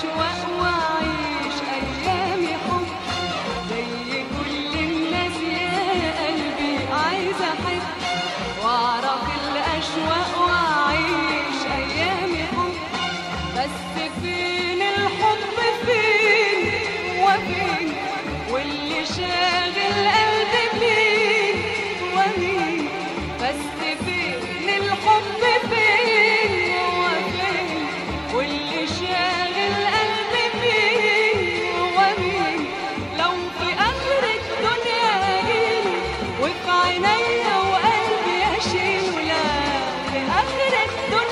الأشواق في آخر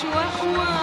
Joshua One.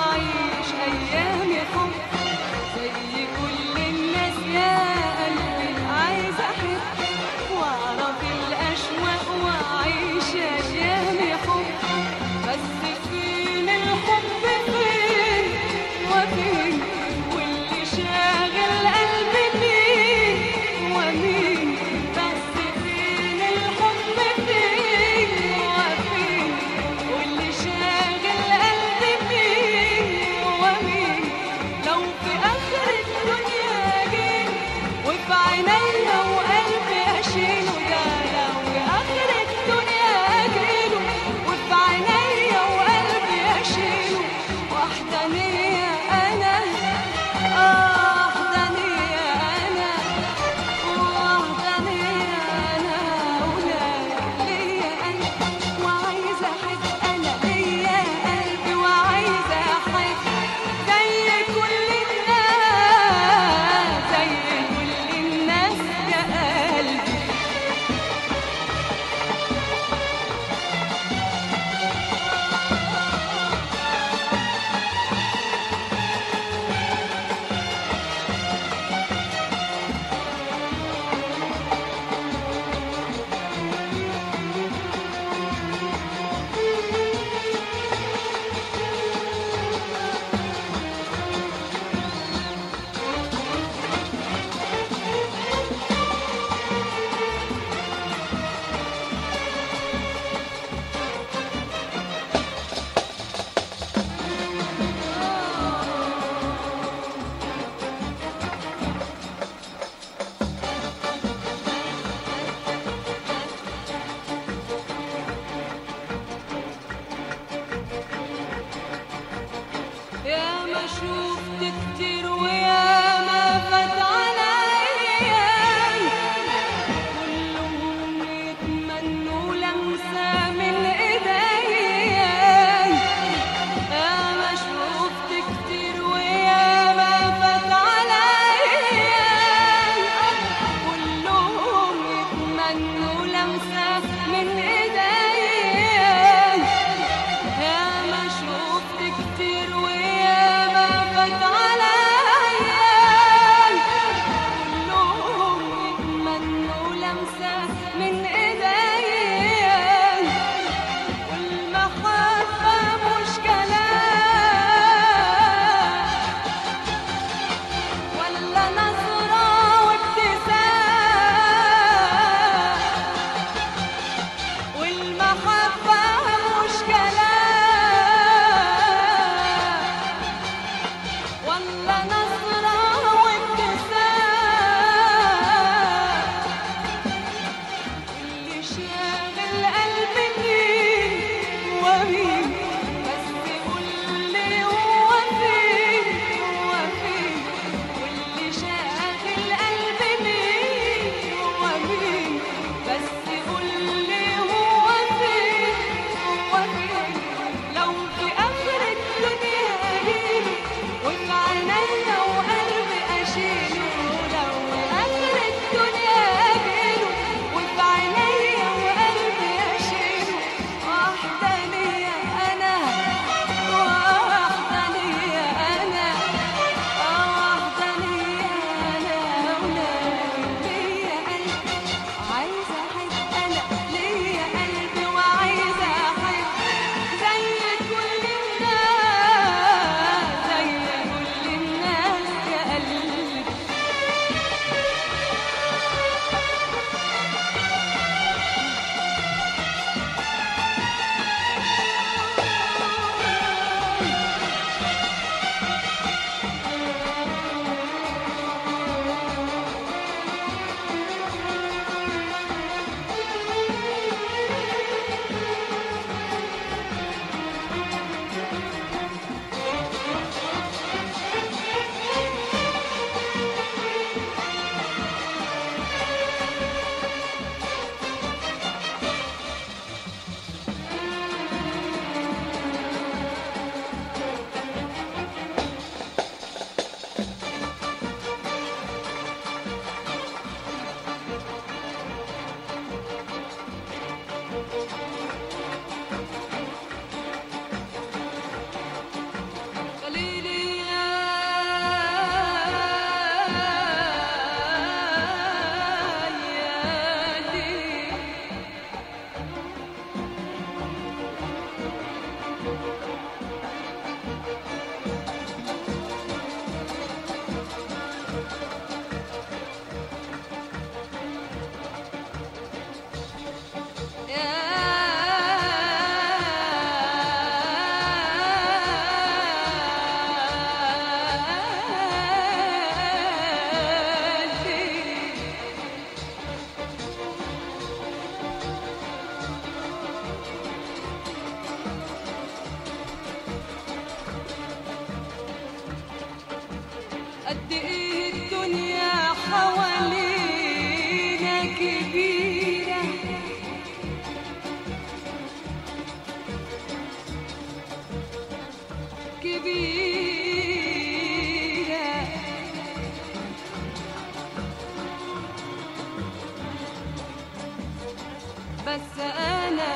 بس أنا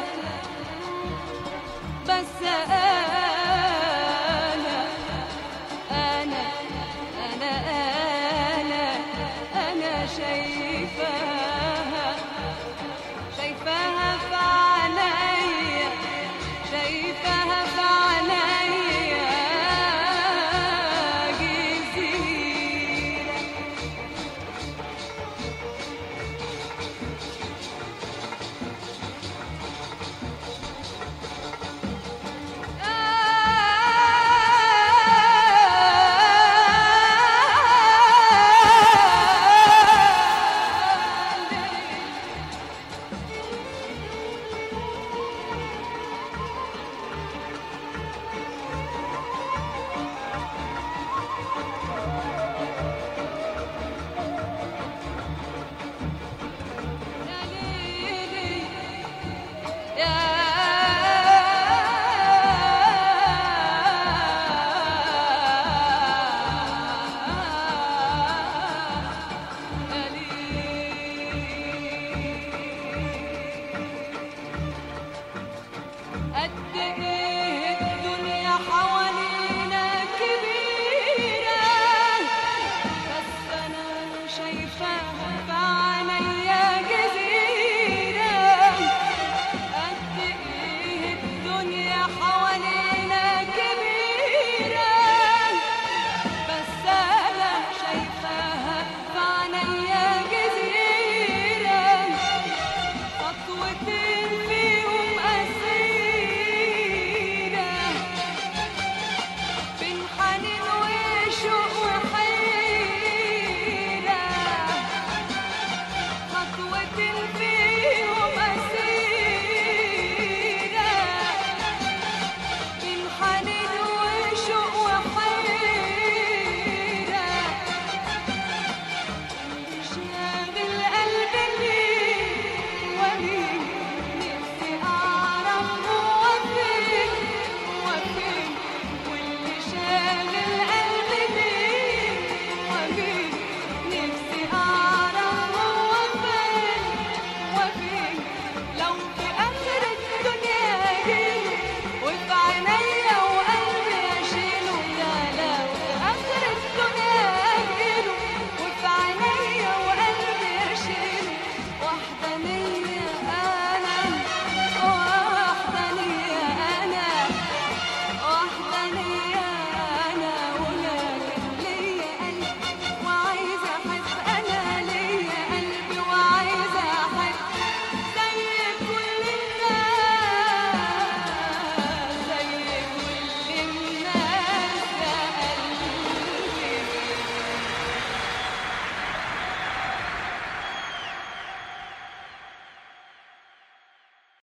بس أنا